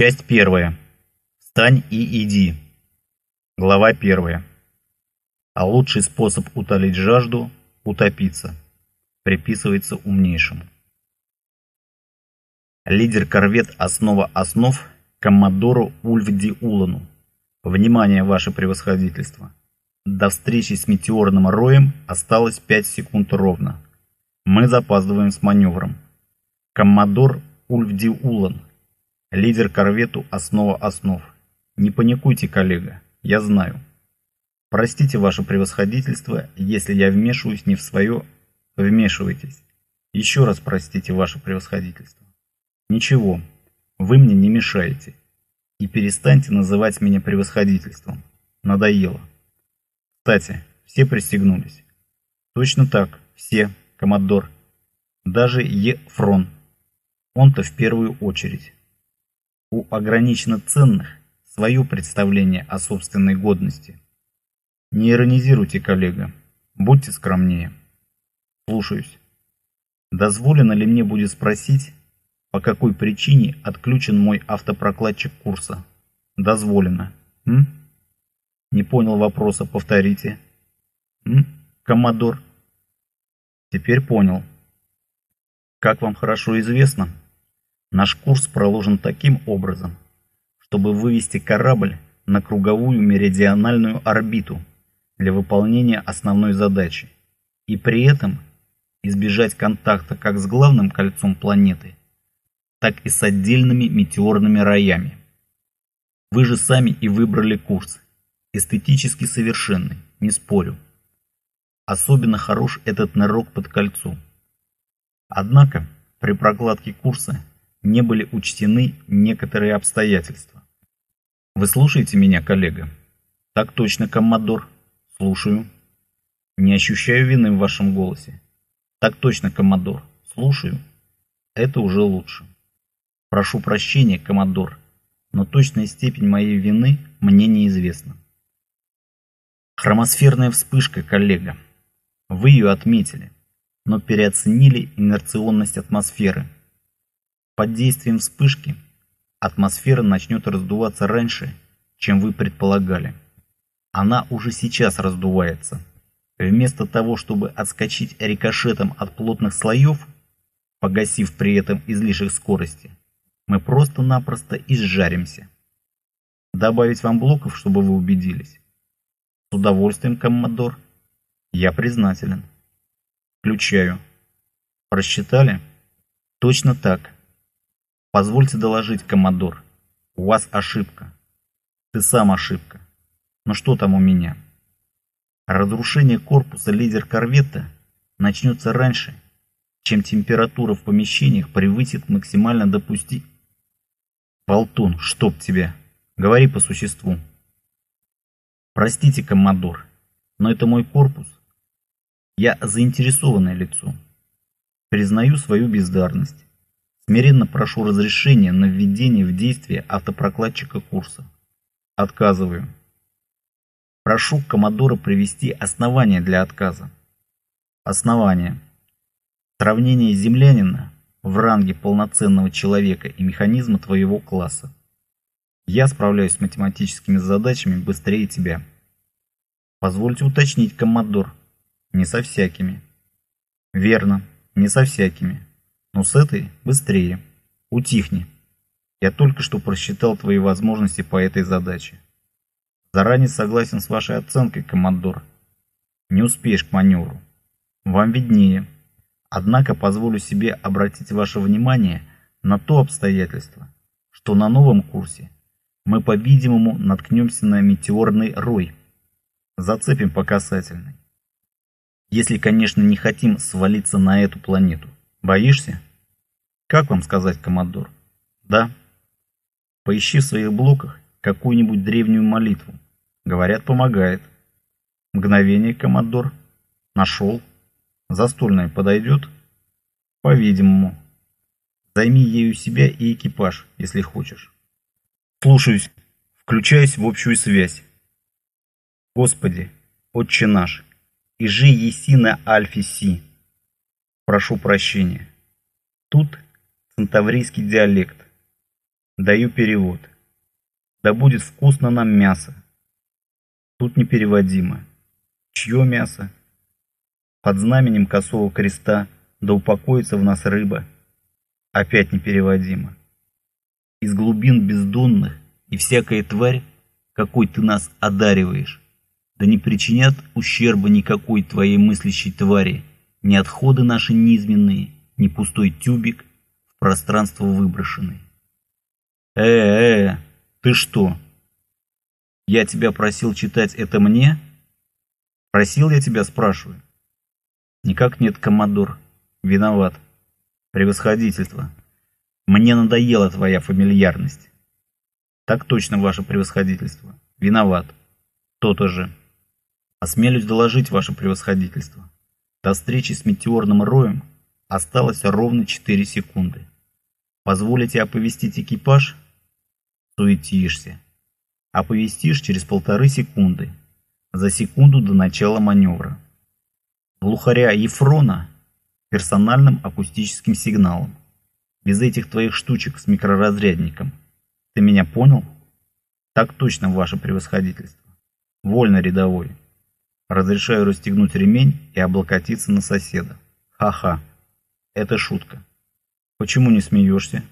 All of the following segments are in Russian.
Часть первая. Встань и иди. Глава первая. А лучший способ утолить жажду – утопиться. Приписывается умнейшему. Лидер корвет «Основа основ» Коммодору Ульфди Улану. Внимание, ваше превосходительство. До встречи с метеорным роем осталось 5 секунд ровно. Мы запаздываем с маневром. Коммодор Ульфди Улан. Лидер корвету «Основа основ». Не паникуйте, коллега, я знаю. Простите ваше превосходительство, если я вмешиваюсь не в свое... Вмешивайтесь. Еще раз простите ваше превосходительство. Ничего, вы мне не мешаете. И перестаньте называть меня превосходительством. Надоело. Кстати, все пристегнулись. Точно так, все, коммодор. Даже Ефрон. Он-то в первую очередь. У ограниченно ценных свое представление о собственной годности. Не иронизируйте, коллега. Будьте скромнее. Слушаюсь. Дозволено ли мне будет спросить, по какой причине отключен мой автопрокладчик курса? Дозволено. М? Не понял вопроса, повторите. М? Коммодор? Теперь понял. Как вам хорошо известно, наш курс проложен таким образом, чтобы вывести корабль на круговую меридиональную орбиту для выполнения основной задачи и при этом избежать контакта как с главным кольцом планеты, так и с отдельными метеорными роями. Вы же сами и выбрали курс. Эстетически совершенный, не спорю. Особенно хорош этот нырок под кольцо. Однако при прокладке курса не были учтены некоторые обстоятельства. Вы слушаете меня, коллега? Так точно, коммодор. Слушаю. Не ощущаю вины в вашем голосе. Так точно, коммодор. Слушаю. Это уже лучше. Прошу прощения, коммодор, но точная степень моей вины мне неизвестна. Хромосферная вспышка, коллега. Вы ее отметили, но переоценили инерционность атмосферы. Под действием вспышки атмосфера начнет раздуваться раньше, чем вы предполагали. Она уже сейчас раздувается. Вместо того, чтобы отскочить рикошетом от плотных слоев, погасив при этом излишек скорости, мы просто-напросто изжаримся. Добавить вам блоков, чтобы вы убедились? С удовольствием, коммодор. Я признателен. Включаю. Просчитали? Точно так. Позвольте доложить, коммодор. У вас ошибка. Ты сам ошибка. Но что там у меня? Разрушение корпуса лидер корвета начнется раньше, чем температура в помещениях превысит максимально допустимую Болтун, чтоб тебя. Говори по существу. Простите, коммодор, но это мой корпус. Я заинтересованное лицо. Признаю свою бездарность. Смиренно прошу разрешения на введение в действие автопрокладчика курса. Отказываю. Прошу коммодора привести основания для отказа. Основания. Сравнение землянина в ранге полноценного человека и механизма твоего класса. Я справляюсь с математическими задачами быстрее тебя. Позвольте уточнить, коммодор. Не со всякими. Верно, не со всякими. Но с этой быстрее. Утихни. Я только что просчитал твои возможности по этой задаче. Заранее согласен с вашей оценкой, коммодор. Не успеешь к маневру. Вам виднее. Однако позволю себе обратить ваше внимание на то обстоятельство, что на новом курсе мы, по-видимому, наткнемся на метеорный рой. Зацепим по касательной. Если, конечно, не хотим свалиться на эту планету. Боишься? Как вам сказать, коммодор? Да. Поищи в своих блоках какую-нибудь древнюю молитву. Говорят, помогает. Мгновение, коммодор. Нашел. Застольная подойдет? По-видимому. Займи ею себя и экипаж, если хочешь. Слушаюсь. Включаюсь в общую связь. Господи, Отче наш, и жи еси на Альфе Си. Прошу прощения. Тут центаврийский диалект. Даю перевод. Да будет вкусно нам мясо. Тут непереводимо. Чье мясо? Под знаменем косого креста да упокоится в нас рыба. Опять непереводимо. Из глубин бездонных и всякая тварь, какой ты нас одариваешь, да не причинят ущерба никакой твоей мыслящей твари, ни отходы наши низменные, ни пустой тюбик в пространство выброшенный. Э-э, ты что? Я тебя просил читать это мне? Просил я тебя, спрашиваю. Никак нет, коммодор. Виноват. Превосходительство. Мне надоела твоя фамильярность. Так точно, ваше превосходительство. Виноват. То-то же. Осмелюсь доложить, ваше превосходительство. До встречи с метеорным роем осталось ровно 4 секунды. Позволите оповестить экипаж? Суетишься. Оповестишь через полторы секунды. За секунду до начала маневра. Глухаря Ефрона персональным акустическим сигналом. Без этих твоих штучек с микроразрядником. Ты меня понял? Так точно, ваше превосходительство. Вольно, рядовой. Разрешаю расстегнуть ремень и облокотиться на соседа. Ха-ха. Это шутка. Почему не смеешься?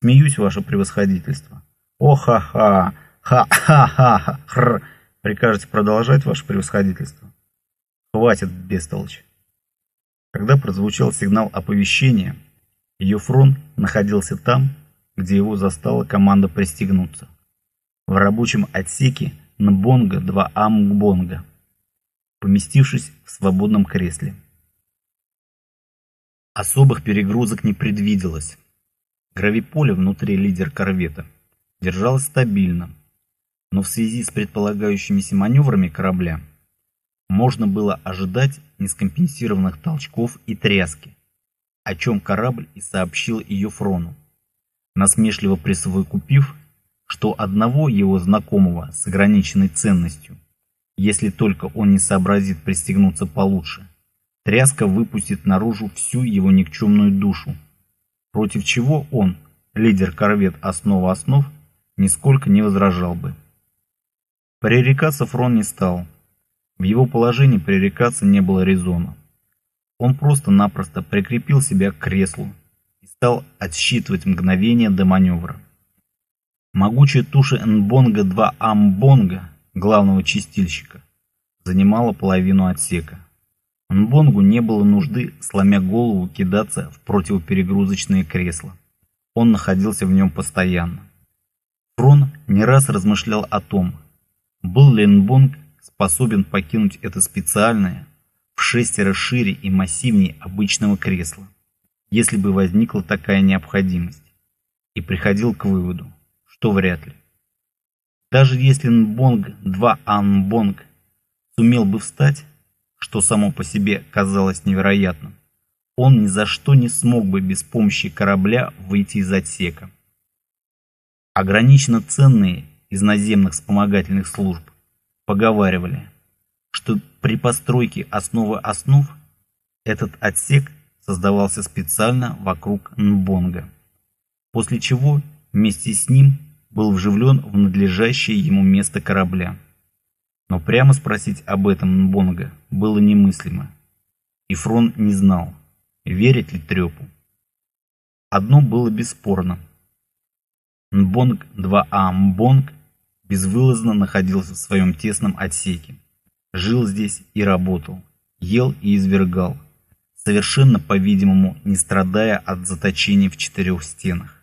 Смеюсь, ваше превосходительство. О, ха-ха. Ха-ха-ха. Хр. Прикажете продолжать, ваше превосходительство? Хватит, бестолочь. Когда прозвучал сигнал оповещения, Юфрон находился там, где его застала команда пристегнуться. В рабочем отсеке Нбонга 2А Мгбонга, поместившись в свободном кресле. Особых перегрузок не предвиделось. Гравиполе внутри лидер корвета держалось стабильно, но в связи с предполагающимися маневрами корабля можно было ожидать нескомпенсированных толчков и тряски, о чем корабль и сообщил ее Фрону, насмешливо присовокупив, что одного его знакомого с ограниченной ценностью, если только он не сообразит пристегнуться получше, тряска выпустит наружу всю его никчемную душу, против чего он, лидер корвет «Основа основ», нисколько не возражал бы. Пререкаться Фрон не стал – в его положении пререкаться не было резона. Он просто-напросто прикрепил себя к креслу и стал отсчитывать мгновение до маневра. Могучая туша Нбонга-2 Амбонга, главного чистильщика, занимала половину отсека. Нбонгу не было нужды, сломя голову, кидаться в противоперегрузочные кресла. Он находился в нем постоянно. Фрон не раз размышлял о том, был ли Нбонг способен покинуть это специальное, в шестеро шире и массивнее обычного кресла, если бы возникла такая необходимость, и приходил к выводу, что вряд ли. Даже если Нбонг 2 Анбонг сумел бы встать, что само по себе казалось невероятным, он ни за что не смог бы без помощи корабля выйти из отсека. Ограниченно ценные из наземных вспомогательных служб поговаривали, что при постройке основы основ этот отсек создавался специально вокруг Нбонга, после чего вместе с ним был вживлен в надлежащее ему место корабля. Но прямо спросить об этом Нбонга было немыслимо, и Фрон не знал, верить ли Трепу. Одно было бесспорно. Нбонг 2А Мбонг безвылазно находился в своем тесном отсеке. Жил здесь и работал, ел и извергал, совершенно, по-видимому, не страдая от заточения в четырех стенах.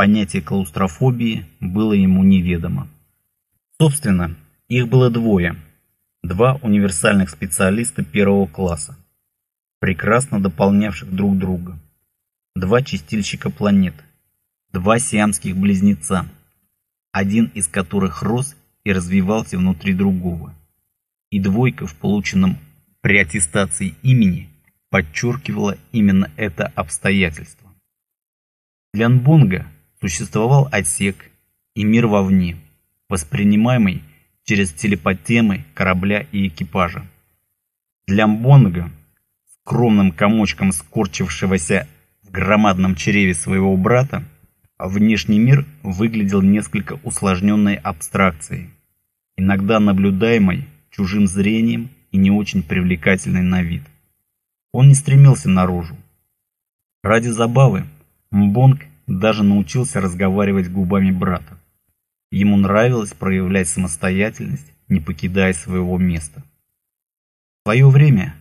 Понятие клаустрофобии было ему неведомо. Собственно, их было двое. Два универсальных специалиста первого класса, прекрасно дополнявших друг друга. Два чистильщика планет. Два сиамских близнеца – один из которых рос и развивался внутри другого. И двойка в полученном при аттестации имени подчеркивала именно это обстоятельство. Для Нбонга существовал отсек и мир вовне, воспринимаемый через телепатемы корабля и экипажа. Для Мбонга, скромным комочком скорчившегося в громадном чреве своего брата, внешний мир выглядел несколько усложненной абстракцией, иногда наблюдаемой чужим зрением и не очень привлекательной на вид. Он не стремился наружу. Ради забавы Мбонг даже научился разговаривать губами брата. Ему нравилось проявлять самостоятельность, не покидая своего места. В свое время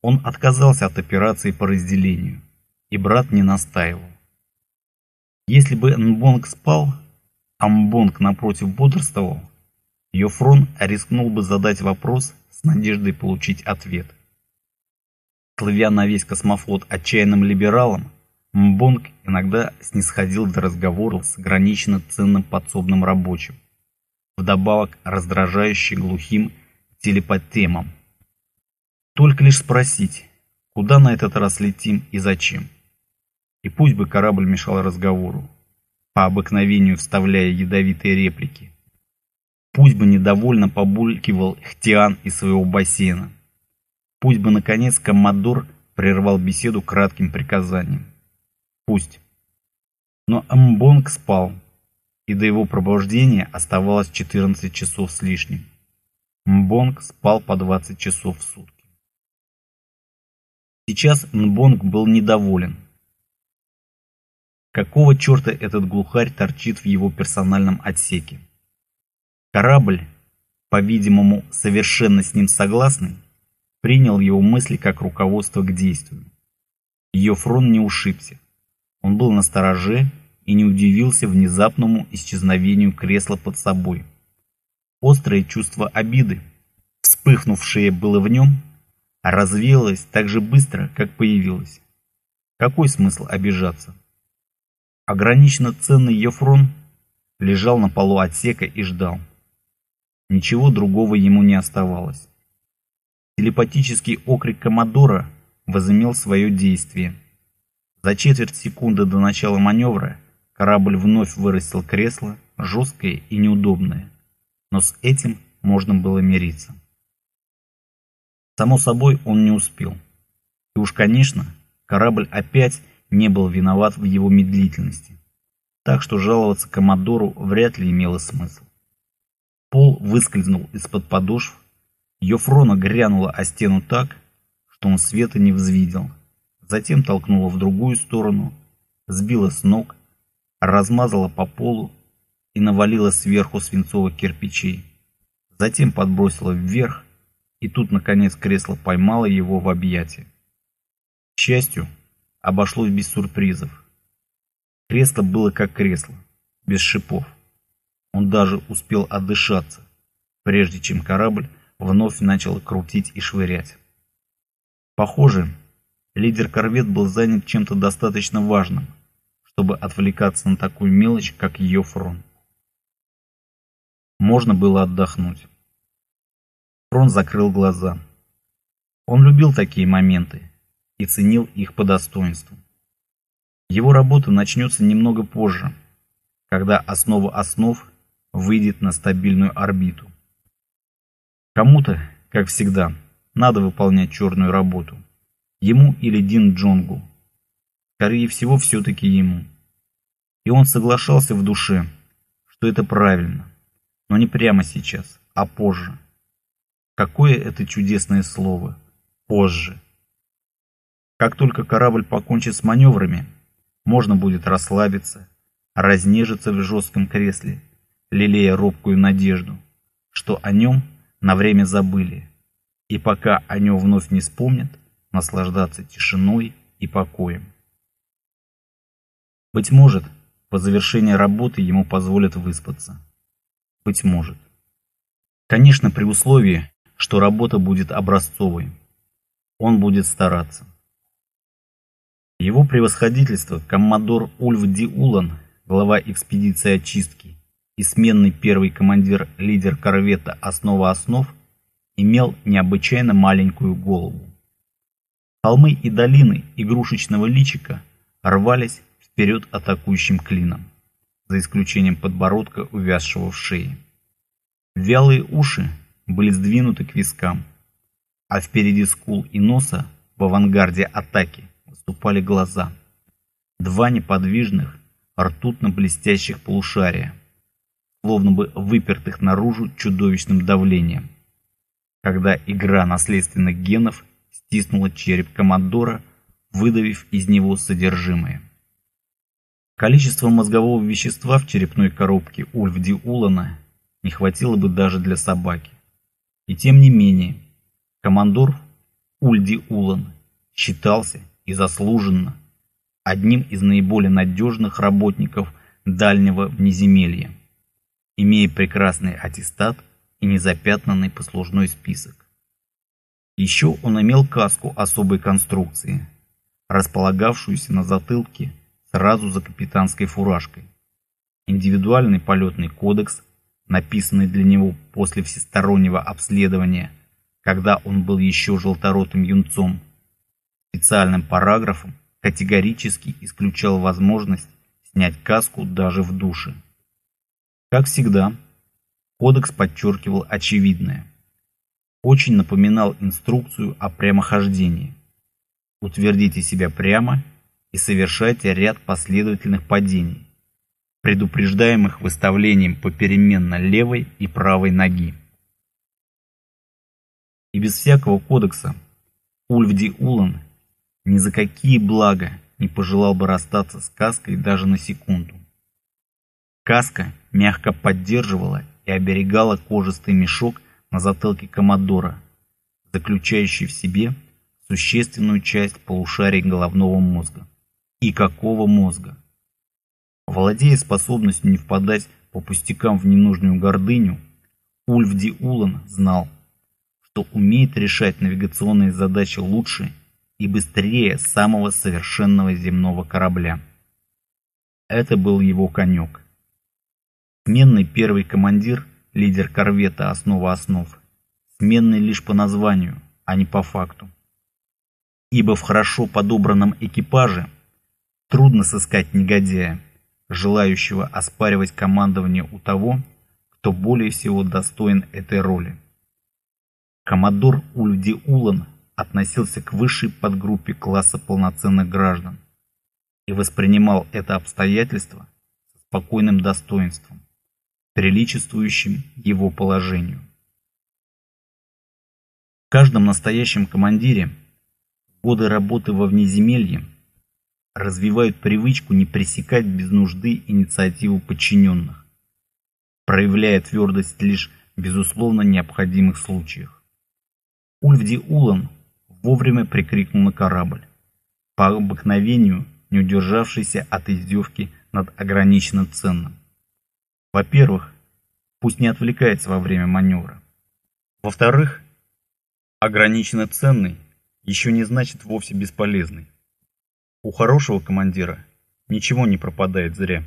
он отказался от операции по разделению, и брат не настаивал. Если бы Нбонг спал, а Мбонг напротив бодрствовал, Йофрон рискнул бы задать вопрос с надеждой получить ответ. Слывя на весь космофлот отчаянным либералом, Мбонг иногда снисходил до разговоров с ограниченно ценным подсобным рабочим, вдобавок раздражающе глухим телепатемом. Только лишь спросить, куда на этот раз летим и зачем. И пусть бы корабль мешал разговору, по обыкновению вставляя ядовитые реплики. Пусть бы недовольно побулькивал Хтиан из своего бассейна. Пусть бы, наконец, Коммодор прервал беседу кратким приказанием. Пусть. Но Амбонг спал, и до его пробуждения оставалось 14 часов с лишним. Мбонг спал по 20 часов в сутки. Сейчас Мбонг был недоволен. Какого черта этот глухарь торчит в его персональном отсеке? Корабль, по-видимому, совершенно с ним согласный, принял его мысли как руководство к действию. Ее фронт не ушибся. Он был настороже и не удивился внезапному исчезновению кресла под собой. Острое чувство обиды, вспыхнувшее было в нем, развеялась так же быстро, как появилась. Какой смысл обижаться? Ограниченно ценный Ефрон лежал на полу отсека и ждал. Ничего другого ему не оставалось. Телепатический окрик Комодора возымел свое действие. За четверть секунды до начала маневра корабль вновь вырастил кресло, жесткое и неудобное. Но с этим можно было мириться. Само собой, он не успел. И уж, конечно, корабль опять не был виноват в его медлительности. Так что жаловаться Комодору вряд ли имело смысл. Пол выскользнул из-под подошв, Йофрона грянула о стену так, что он света не взвидел. Затем толкнула в другую сторону, сбила с ног, размазала по полу и навалила сверху свинцовых кирпичей. Затем подбросила вверх, и тут, наконец, кресло поймало его в объятия. К счастью, обошлось без сюрпризов. Кресло было как кресло, без шипов. Он даже успел отдышаться, прежде чем корабль вновь начал крутить и швырять. Похоже, лидер корвет был занят чем-то достаточно важным, чтобы отвлекаться на такую мелочь, как ее фронт. Можно было отдохнуть. Фрон закрыл глаза. Он любил такие моменты и ценил их по достоинству. Его работа начнется немного позже, когда основа основ выйдет на стабильную орбиту. Кому-то, как всегда, надо выполнять черную работу. Ему или Дин Джонгу. Скорее всего, все-таки ему. И он соглашался в душе, что это правильно. Но не прямо сейчас, а позже. Какое это чудесное слово «позже». Как только корабль покончит с маневрами, можно будет расслабиться, разнежиться в жестком кресле, лелея робкую надежду, что о нем на время забыли, и пока о нем вновь не вспомнят, наслаждаться тишиной и покоем. Быть может, по завершении работы ему позволят выспаться. Быть может. Конечно, при условии, что работа будет образцовой. Он будет стараться. Его превосходительство, коммодор Ульф Ди Улан, глава экспедиции очистки и сменный первый командир-лидер корвета «Основа основ», имел необычайно маленькую голову. Холмы и долины игрушечного личика рвались вперед атакующим клином, за исключением подбородка, увязшего в шее. Вялые уши были сдвинуты к вискам, а впереди скул и носа в авангарде атаки выступали глаза. Два неподвижных, ртутно-блестящих полушария, словно бы выпертых наружу чудовищным давлением. Когда игра наследственных генов стиснула череп командора, выдавив из него содержимое. Количество мозгового вещества в черепной коробке Ульфди Улана не хватило бы даже для собаки. И тем не менее, командор Ульди Улан считался и заслуженно одним из наиболее надежных работников дальнего внеземелья, имея прекрасный аттестат и незапятнанный послужной список. Еще он имел каску особой конструкции, располагавшуюся на затылке сразу за капитанской фуражкой. Индивидуальный полетный кодекс, написанный для него после всестороннего обследования, когда он был еще желторотым юнцом, специальным параграфом категорически исключал возможность снять каску даже в душе. Как всегда, кодекс подчеркивал очевидное. Очень напоминал инструкцию о прямохождении. Утвердите себя прямо и совершайте ряд последовательных падений, предупреждаемых выставлением попеременно левой и правой ноги. И без всякого кодекса Ульфди Улан ни за какие блага не пожелал бы расстаться с каской даже на секунду. Каска мягко поддерживала и оберегала кожистый мешок на затылке Комодора, заключающий в себе существенную часть полушарий головного мозга. И какого мозга? Владея способностью не впадать по пустякам в ненужную гордыню, Ульфди Улан знал, что умеет решать навигационные задачи лучше и быстрее самого совершенного земного корабля. Это был его конек. Сменный первый командир, лидер корвета «Основа основ», сменный лишь по названию, а не по факту. Ибо в хорошо подобранном экипаже трудно сыскать негодяя, желающего оспаривать командование у того, кто более всего достоин этой роли. Коммодор Ульди Улан относился к высшей подгруппе класса полноценных граждан и воспринимал это обстоятельство с спокойным достоинством, приличествующим его положению. В каждом настоящем командире годы работы во внеземелье развивают привычку не пресекать без нужды инициативу подчиненных, проявляя твердость лишь в безусловно необходимых случаях. Ульфди Улан вовремя прикрикнул на корабль, по обыкновению не удержавшийся от издевки над ограниченно ценным. Во-первых, пусть не отвлекается во время маневра. Во-вторых, ограниченно ценный еще не значит вовсе бесполезный. У хорошего командира ничего не пропадает зря.